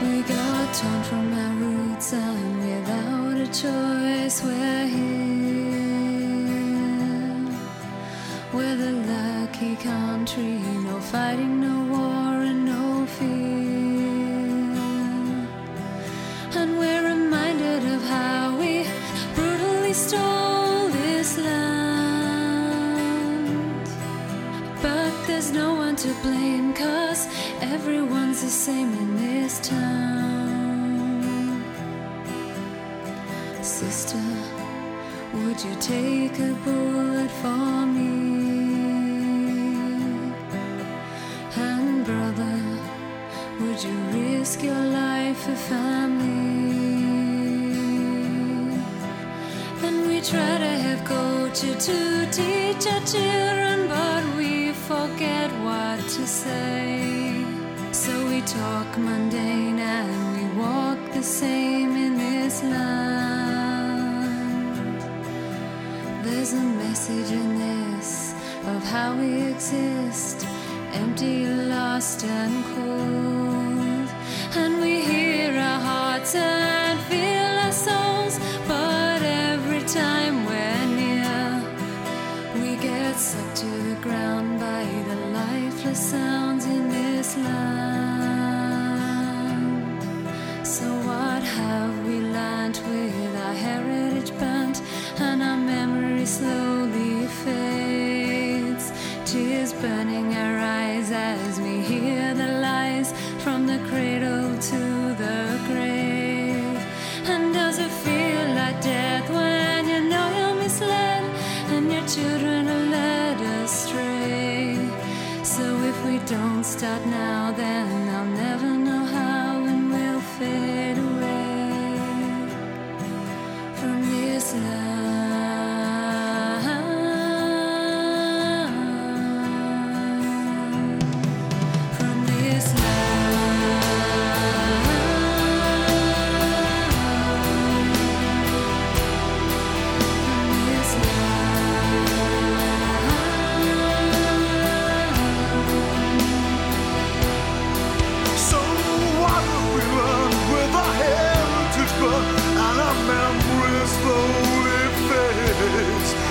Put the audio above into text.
We got torn from our roots and without a choice we're here. We're the lucky country, no fighting, no war, and no fear. And we're reminded of how we brutally stole there's no one to blame, cause everyone's the same in this town. Sister, would you take a bullet for me? And brother, would you risk your life for family? And we try to have culture to teach our children, but we forget what to say. So we talk mundane and we walk the same in this land. There's a message in this of how we exist, empty, lost, and cold. With our heritage burnt and our memory slowly fades? Tears burning our eyes as we hear the lies from the cradle to the grave. And does it feel like death when you know you're misled and your children are led astray? So if we don't start now, then words